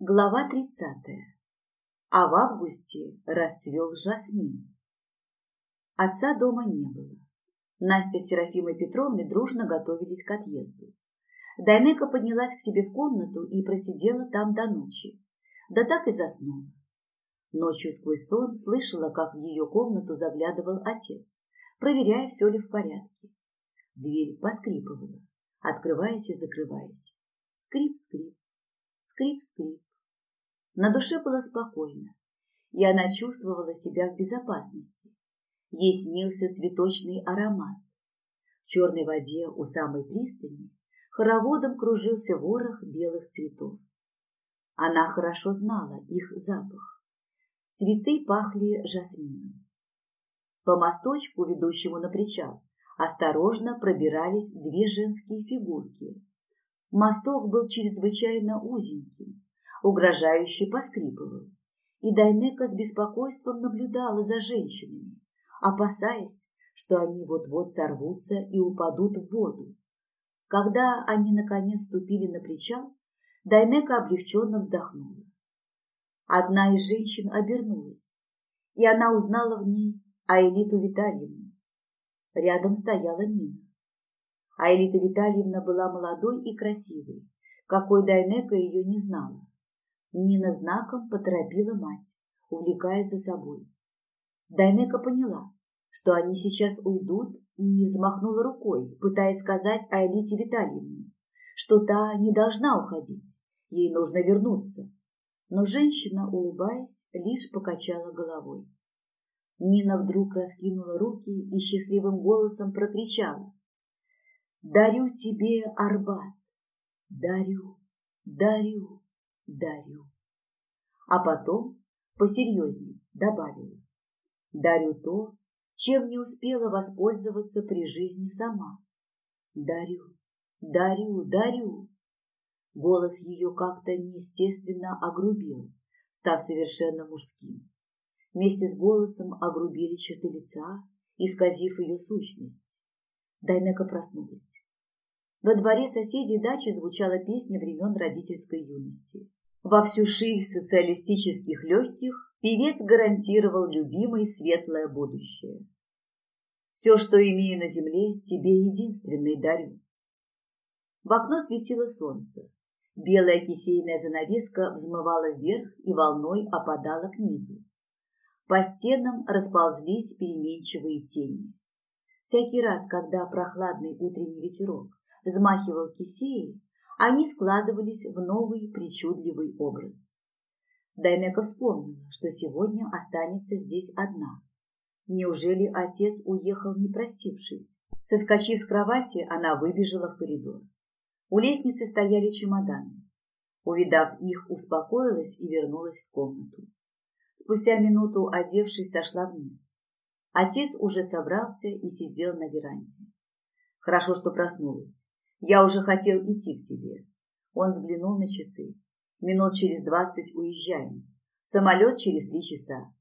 Глава тридцатая. А в августе расцвел жасмин. Отца дома не было. Настя с Серафимой Петровной дружно готовились к отъезду. Дайнека поднялась к себе в комнату и просидела там до ночи. Да так и заснула. Ночью сквозь сон слышала, как в ее комнату заглядывал отец, проверяя, все ли в порядке. Дверь поскрипывала, открываясь и закрываясь. Скрип-скрип, скрип-скрип. На душе было спокойно, и она чувствовала себя в безопасности. Ей снился цветочный аромат. В черной воде у самой пристани хороводом кружился ворох белых цветов. Она хорошо знала их запах. Цветы пахли жасмином. По мосточку, ведущему на причал, осторожно пробирались две женские фигурки. Мосток был чрезвычайно узеньким, угрожающе поскрипывал, и Дайнека с беспокойством наблюдала за женщинами, опасаясь, что они вот-вот сорвутся и упадут в воду. Когда они наконец ступили на причал, Дайнека облегченно вздохнула. Одна из женщин обернулась, и она узнала в ней Аэлиту Витальевну. Рядом стояла Нина. Аэлита Витальевна была молодой и красивой, какой Дайнека ее не знала. Нина знаком поторопила мать, увлекая за собой. Дайнека поняла, что они сейчас уйдут, и взмахнула рукой, пытаясь сказать Айлите Витальевне, что та не должна уходить, ей нужно вернуться. Но женщина, улыбаясь, лишь покачала головой. Нина вдруг раскинула руки и счастливым голосом прокричала. «Дарю тебе, Арбат! Дарю, дарю!» Дарю. А потом посерьезнее добавила. Дарю то, чем не успела воспользоваться при жизни сама. Дарю, дарю, дарю. Голос ее как-то неестественно огрубел, став совершенно мужским. Вместе с голосом огрубели черты лица, исказив ее сущность. Дайнека проснулась. Во дворе соседей дачи звучала песня времен родительской юности. Во всю ширь социалистических легких певец гарантировал любимой светлое будущее. Все, что имею на земле, тебе единственный дарю. В окно светило солнце. Белая кисейная занавеска взмывала вверх и волной опадала к низу. По стенам расползлись переменчивые тени. Всякий раз, когда прохладный утренний ветерок взмахивал кисеей, они складывались в новый причудливый образ. Дайнека вспомнила, что сегодня останется здесь одна. Неужели отец уехал, не простившись? Соскочив с кровати, она выбежала в коридор. У лестницы стояли чемоданы. Увидав их, успокоилась и вернулась в комнату. Спустя минуту, одевшись, сошла вниз. Отец уже собрался и сидел на веранде. Хорошо, что проснулась. Я уже хотел идти к тебе. Он взглянул на часы. Минут через двадцать уезжаем. Самолет через три часа.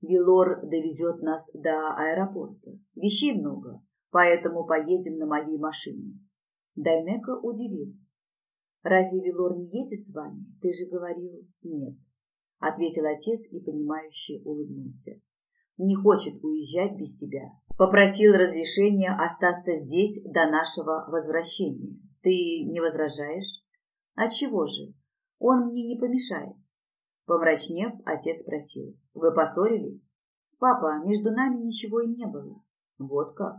Вилор довезет нас до аэропорта. Вещей много, поэтому поедем на моей машине. Дайнека удивилась. «Разве Вилор не едет с вами? Ты же говорил, нет», — ответил отец и, понимающе улыбнулся. «Не хочет уезжать без тебя. Попросил разрешения остаться здесь до нашего возвращения. Ты не возражаешь? А чего же? Он мне не помешает. Помрачнев, отец спросил. Вы поссорились? Папа, между нами ничего и не было. Вот как.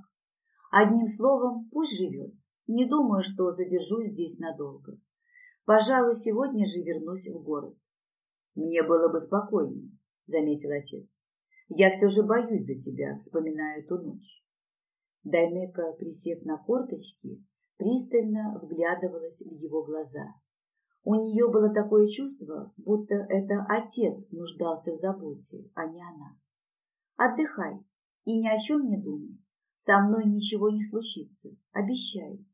Одним словом, пусть живет. Не думаю, что задержусь здесь надолго. Пожалуй, сегодня же вернусь в город. Мне было бы спокойнее, заметил отец. Я все же боюсь за тебя, вспоминая эту ночь. Дайнека, присев на корточки, пристально вглядывалась в его глаза. У нее было такое чувство, будто это отец нуждался в заботе, а не она. Отдыхай и ни о чем не думай. Со мной ничего не случится, обещаю.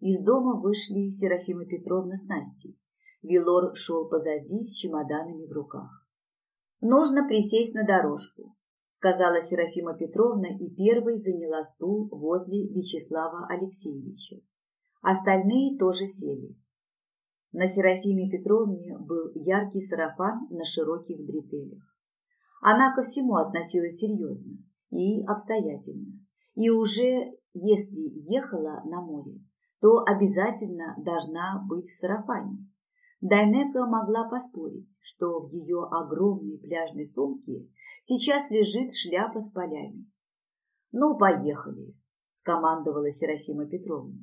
Из дома вышли Серафима Петровна с Настей. Вилор шел позади с чемоданами в руках. Нужно присесть на дорожку, сказала Серафима Петровна и первой заняла стул возле Вячеслава Алексеевича. Остальные тоже сели. На Серафиме Петровне был яркий сарафан на широких бретелях. Она ко всему относилась серьезно и обстоятельно. И уже, если ехала на море, то обязательно должна быть в сарафане. Дайнека могла поспорить, что в ее огромной пляжной сумке сейчас лежит шляпа с полями. «Ну, поехали», – скомандовала Серафима Петровна.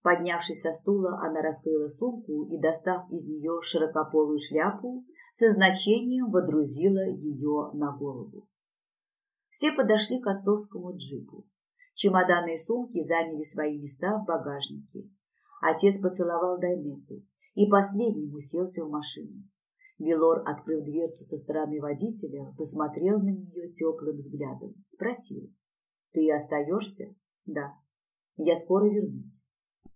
Поднявшись со стула, она раскрыла сумку и, достав из нее широкополую шляпу, со значением водрузила ее на голову. Все подошли к отцовскому джипу. Чемоданы и сумки заняли свои места в багажнике. Отец поцеловал Дайнеку и последним уселся в машину. Велор, открыв дверцу со стороны водителя, посмотрел на нее теплым взглядом. Спросил. «Ты остаешься?» «Да. Я скоро вернусь».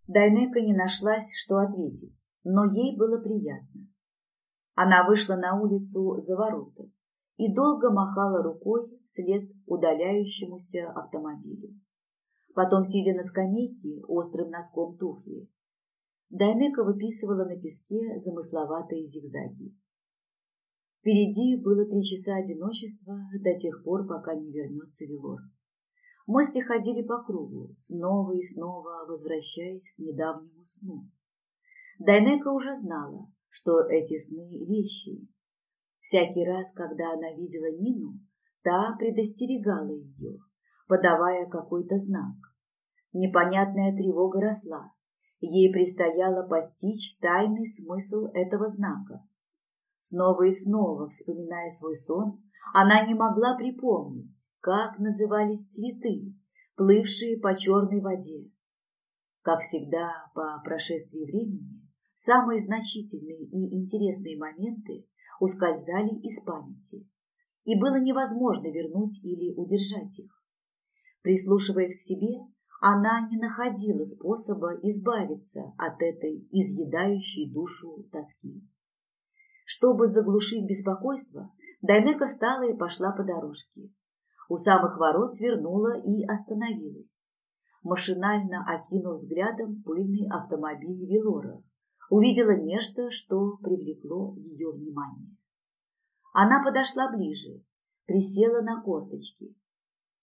Дайнека не нашлась, что ответить, но ей было приятно. Она вышла на улицу за ворота и долго махала рукой вслед удаляющемуся автомобилю. Потом, сидя на скамейке, острым носком туфли, Дайнека выписывала на песке замысловатые зигзаги. Впереди было три часа одиночества до тех пор, пока не вернется Велор. Мысли ходили по кругу, снова и снова возвращаясь к недавнему сну. Дайнека уже знала, что эти сны – вещи. Всякий раз, когда она видела Нину, та предостерегала ее, подавая какой-то знак. Непонятная тревога росла. Ей предстояло постичь тайный смысл этого знака. Снова и снова, вспоминая свой сон, она не могла припомнить, как назывались цветы, плывшие по черной воде. Как всегда, по прошествии времени, самые значительные и интересные моменты ускользали из памяти, и было невозможно вернуть или удержать их. Прислушиваясь к себе, она не находила способа избавиться от этой изъедающей душу тоски. Чтобы заглушить беспокойство, Дайнека встала и пошла по дорожке. У самых ворот свернула и остановилась. Машинально окинув взглядом пыльный автомобиль Велора, увидела нечто, что привлекло ее внимание. Она подошла ближе, присела на корточки.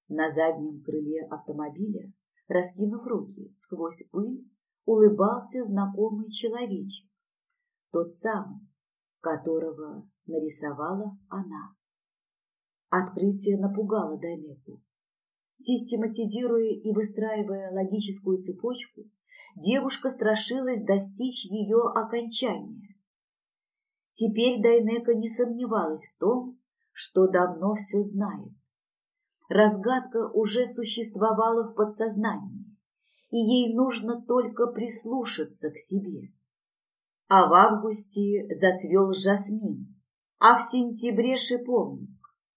На заднем крыле автомобиля, раскинув руки сквозь пыль, улыбался знакомый человечек, тот самый, которого нарисовала она. Открытие напугало Дайнеку. Систематизируя и выстраивая логическую цепочку, девушка страшилась достичь ее окончания. Теперь Дайнека не сомневалась в том, что давно все знает. Разгадка уже существовала в подсознании, и ей нужно только прислушаться к себе. А в августе зацвел жасмин, а в сентябре шиповник.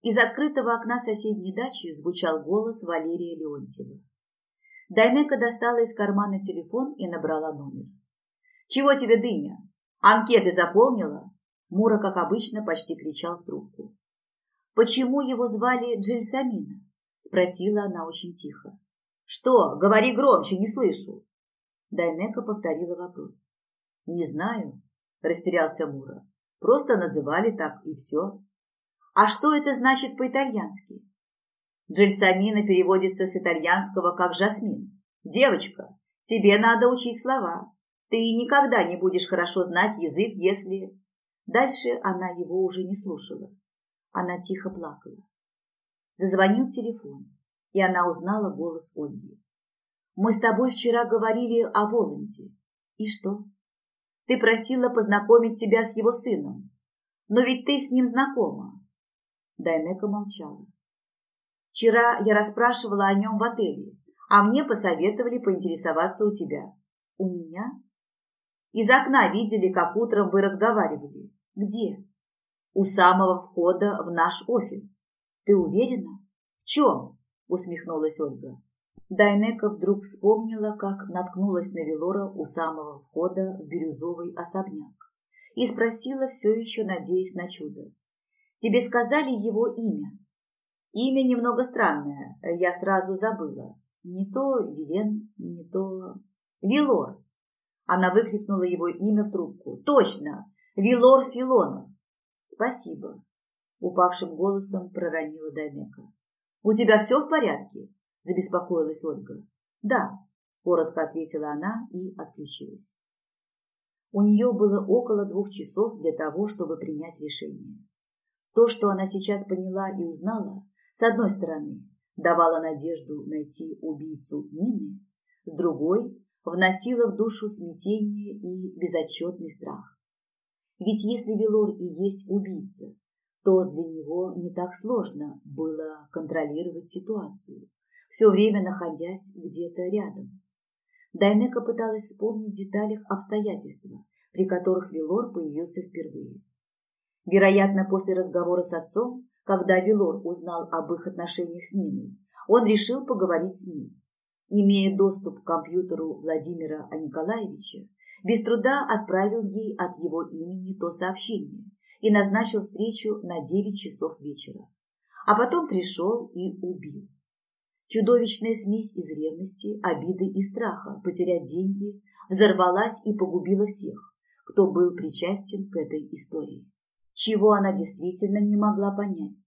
Из открытого окна соседней дачи звучал голос Валерия Леонтьева. Дайнека достала из кармана телефон и набрала номер. «Чего тебе, дыня? Анкеты заполнила?» Мура, как обычно, почти кричал в трубку. «Почему его звали Джельсамина?» – спросила она очень тихо. «Что? Говори громче, не слышу!» Дайнека повторила вопрос. «Не знаю», – растерялся Мура. «Просто называли так, и все». А что это значит по-итальянски? Джельсамина переводится с итальянского как жасмин. Девочка, тебе надо учить слова. Ты никогда не будешь хорошо знать язык, если... Дальше она его уже не слушала. Она тихо плакала. Зазвонил телефон, и она узнала голос Ольги. «Мы с тобой вчера говорили о Воланде. И что? Ты просила познакомить тебя с его сыном. Но ведь ты с ним знакома. Дайнека молчала. «Вчера я расспрашивала о нем в отеле, а мне посоветовали поинтересоваться у тебя». «У меня?» «Из окна видели, как утром вы разговаривали. Где?» «У самого входа в наш офис. Ты уверена?» «В чем?» – усмехнулась Ольга. Дайнека вдруг вспомнила, как наткнулась на Велора у самого входа в бирюзовый особняк и спросила, все еще надеясь на чудо. Тебе сказали его имя? Имя немного странное, я сразу забыла. Не то Вилен, не то... Вилор. Она выкрикнула его имя в трубку. «Точно! Вилор Филонов!» «Спасибо!» – упавшим голосом проронила Дайнека. «У тебя все в порядке?» – забеспокоилась Ольга. «Да», – коротко ответила она и отключилась. У нее было около двух часов для того, чтобы принять решение. То, что она сейчас поняла и узнала, с одной стороны, давало надежду найти убийцу Нины, с другой вносило в душу смятение и безотчетный страх. Ведь если Велор и есть убийца, то для него не так сложно было контролировать ситуацию, все время находясь где-то рядом. Дайнека пыталась вспомнить в деталях обстоятельства, при которых Велор появился впервые. Вероятно, после разговора с отцом, когда Велор узнал об их отношениях с Ниной, он решил поговорить с ней. Имея доступ к компьютеру Владимира Николаевича, без труда отправил ей от его имени то сообщение и назначил встречу на 9 часов вечера. А потом пришел и убил. Чудовищная смесь из ревности, обиды и страха потерять деньги взорвалась и погубила всех, кто был причастен к этой истории. Чего она действительно не могла понять,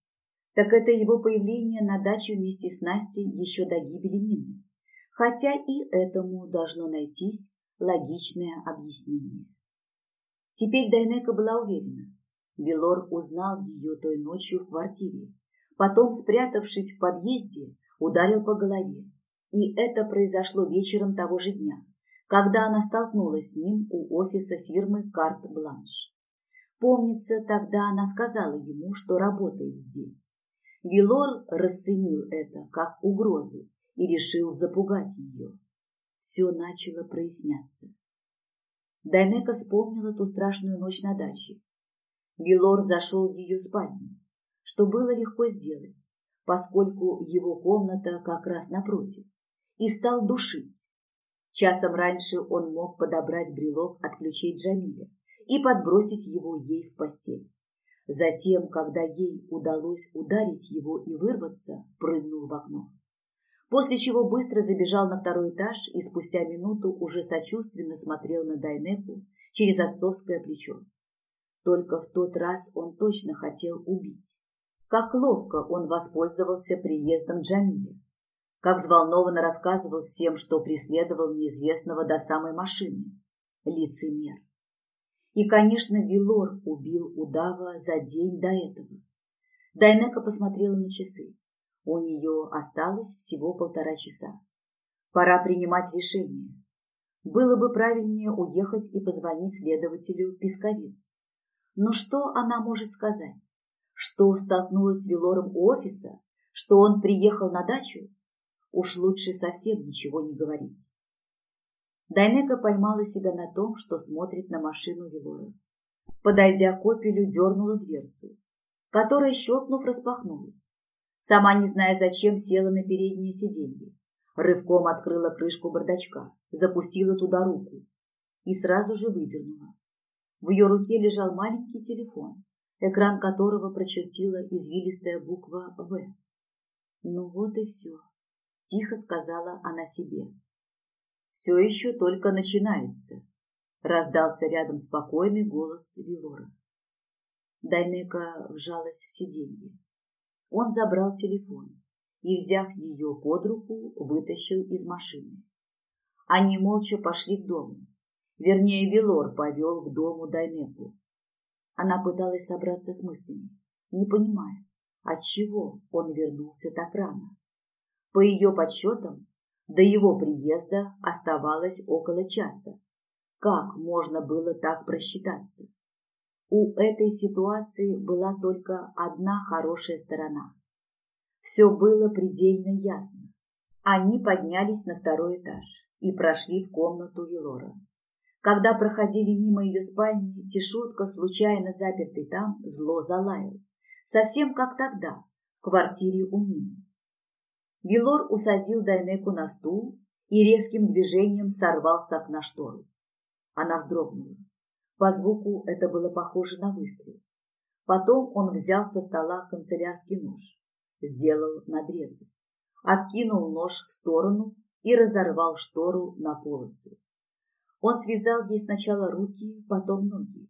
так это его появление на даче вместе с Настей еще до гибели Нины. Хотя и этому должно найтись логичное объяснение. Теперь Дайнека была уверена. Велор узнал ее той ночью в квартире. Потом, спрятавшись в подъезде, ударил по голове. И это произошло вечером того же дня, когда она столкнулась с ним у офиса фирмы «Карт Бланш». Помнится, тогда она сказала ему, что работает здесь. Вилор расценил это как угрозу и решил запугать ее. Все начало проясняться. Дайнека вспомнила ту страшную ночь на даче. Вилор зашел в ее спальню, что было легко сделать поскольку его комната как раз напротив, и стал душить. Часом раньше он мог подобрать брелок от ключей Джамиля и подбросить его ей в постель. Затем, когда ей удалось ударить его и вырваться, прыгнул в окно. После чего быстро забежал на второй этаж и спустя минуту уже сочувственно смотрел на Дайнеку через отцовское плечо. Только в тот раз он точно хотел убить. Как ловко он воспользовался приездом Джамиля. Как взволнованно рассказывал всем, что преследовал неизвестного до самой машины. Лицемер. И, конечно, Вилор убил удава за день до этого. Дайнека посмотрела на часы. У нее осталось всего полтора часа. Пора принимать решение. Было бы правильнее уехать и позвонить следователю Песковец. Но что она может сказать? Что столкнулась с Велором у офиса? Что он приехал на дачу? Уж лучше совсем ничего не говорить. Дайнека поймала себя на том, что смотрит на машину Велора. Подойдя к опелю, дернула дверцу, которая, щелкнув, распахнулась. Сама, не зная зачем, села на переднее сиденье. Рывком открыла крышку бардачка, запустила туда руку и сразу же выдернула. В ее руке лежал маленький телефон экран которого прочертила извилистая буква «В». «Ну вот и все», – тихо сказала она себе. «Все еще только начинается», – раздался рядом спокойный голос Вилора. Дайнека вжалась в сиденье. Он забрал телефон и, взяв ее под руку, вытащил из машины. Они молча пошли к дому. Вернее, Вилор повел к дому Дайнеку, она пыталась собраться с мыслями, не понимая, отчего он вернулся так рано. По ее подсчетам, до его приезда оставалось около часа. Как можно было так просчитаться? У этой ситуации была только одна хорошая сторона. Все было предельно ясно. Они поднялись на второй этаж и прошли в комнату Велора. Когда проходили мимо ее спальни, Тишотка, случайно запертый там, зло залаял. Совсем как тогда, в квартире у Нины. Вилор усадил Дайнеку на стул и резким движением сорвал с окна штору. Она вздрогнула. По звуку это было похоже на выстрел. Потом он взял со стола канцелярский нож, сделал надрезы, откинул нож в сторону и разорвал штору на полосы. Он связал ей сначала руки, потом ноги,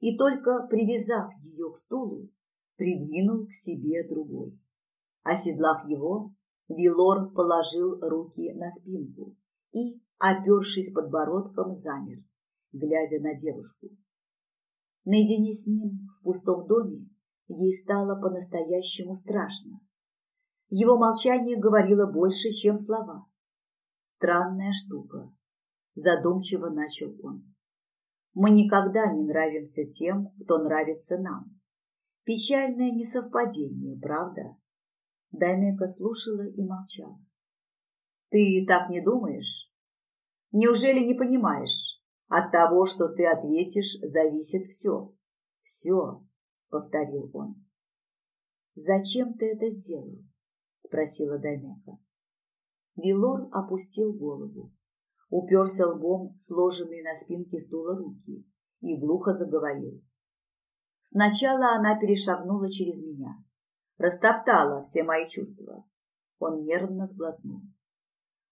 и только привязав ее к стулу, придвинул к себе другой. Оседлав его, Вилор положил руки на спинку и, опершись подбородком, замер, глядя на девушку. Наедине с ним в пустом доме ей стало по-настоящему страшно. Его молчание говорило больше, чем слова. Странная штука. Задумчиво начал он. Мы никогда не нравимся тем, кто нравится нам. Печальное несовпадение, правда? Дайнека слушала и молчала. Ты так не думаешь? Неужели не понимаешь? От того, что ты ответишь, зависит все. Все, повторил он. Зачем ты это сделал? спросила Дайнека. Вилор опустил голову, уперся лбом в сложенные на спинке стула руки и глухо заговорил. Сначала она перешагнула через меня, растоптала все мои чувства. Он нервно сглотнул.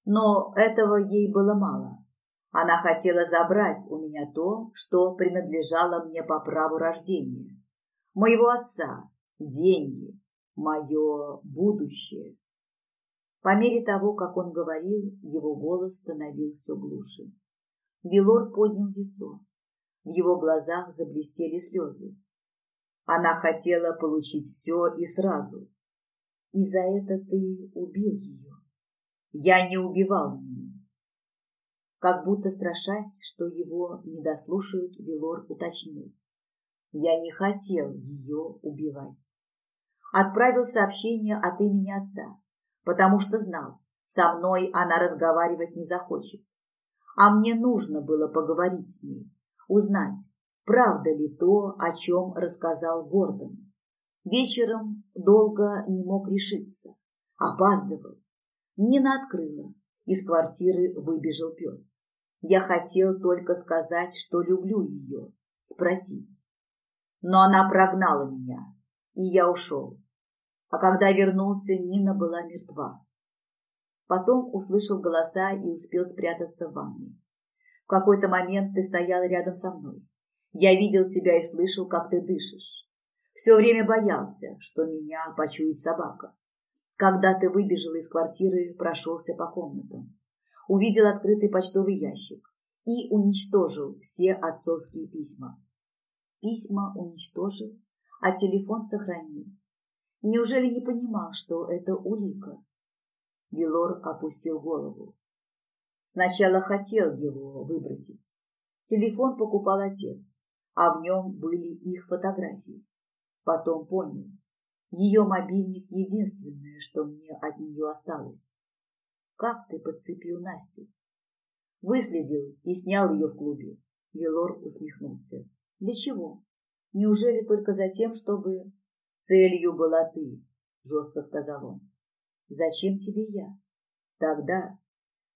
Но этого ей было мало. Она хотела забрать у меня то, что принадлежало мне по праву рождения. Моего отца, деньги, мое будущее. По мере того, как он говорил, его голос становился глуше. Белор поднял лицо. В его глазах заблестели слезы. Она хотела получить все и сразу. И за это ты убил ее. Я не убивал Нину. Как будто страшась, что его не дослушают, Велор уточнил. Я не хотел ее убивать. Отправил сообщение от имени отца, потому что знал, со мной она разговаривать не захочет. А мне нужно было поговорить с ней, узнать, правда ли то, о чем рассказал Гордон. Вечером долго не мог решиться, опаздывал. Нина открыла, из квартиры выбежал пес. Я хотел только сказать, что люблю ее, спросить. Но она прогнала меня, и я ушел. А когда вернулся, Нина была мертва. Потом услышал голоса и успел спрятаться в ванной. В какой-то момент ты стоял рядом со мной. Я видел тебя и слышал, как ты дышишь. Все время боялся, что меня почует собака. Когда ты выбежал из квартиры, прошелся по комнатам увидел открытый почтовый ящик и уничтожил все отцовские письма. Письма уничтожил, а телефон сохранил. Неужели не понимал, что это улика? Вилор опустил голову. Сначала хотел его выбросить. Телефон покупал отец, а в нем были их фотографии. Потом понял, ее мобильник единственное, что мне от нее осталось. Как ты подцепил Настю? Выследил и снял ее в клубе. Велор усмехнулся. Для чего? Неужели только за тем, чтобы... Целью была ты, жестко сказал он. Зачем тебе я? Тогда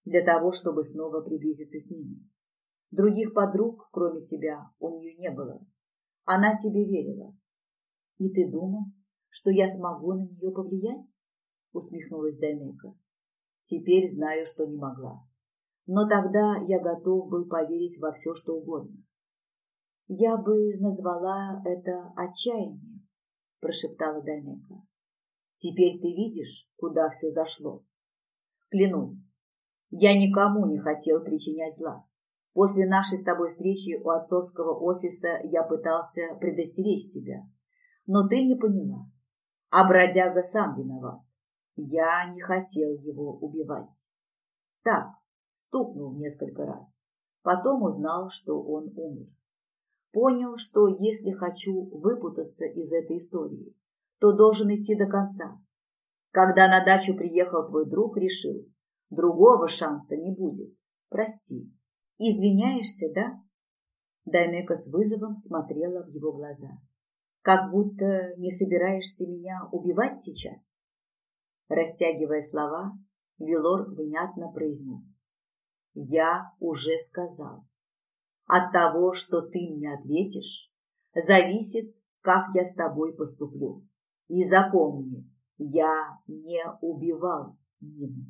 для того, чтобы снова приблизиться с ними. Других подруг, кроме тебя, у нее не было. Она тебе верила. И ты думал, что я смогу на нее повлиять? Усмехнулась Дайнека. Теперь знаю, что не могла. Но тогда я готов был поверить во все, что угодно. Я бы назвала это отчаянием, прошептала Дайнека. Теперь ты видишь, куда все зашло. Клянусь, я никому не хотел причинять зла. После нашей с тобой встречи у отцовского офиса я пытался предостеречь тебя, но ты не поняла. А бродяга сам виноват. Я не хотел его убивать. Так, стукнул несколько раз. Потом узнал, что он умер. Понял, что если хочу выпутаться из этой истории, то должен идти до конца. Когда на дачу приехал твой друг, решил, другого шанса не будет. Прости. Извиняешься, да? Дайнека с вызовом смотрела в его глаза. Как будто не собираешься меня убивать сейчас? Растягивая слова, Вилор внятно произнес. «Я уже сказал. От того, что ты мне ответишь, зависит, как я с тобой поступлю. И запомни, я не убивал Нину».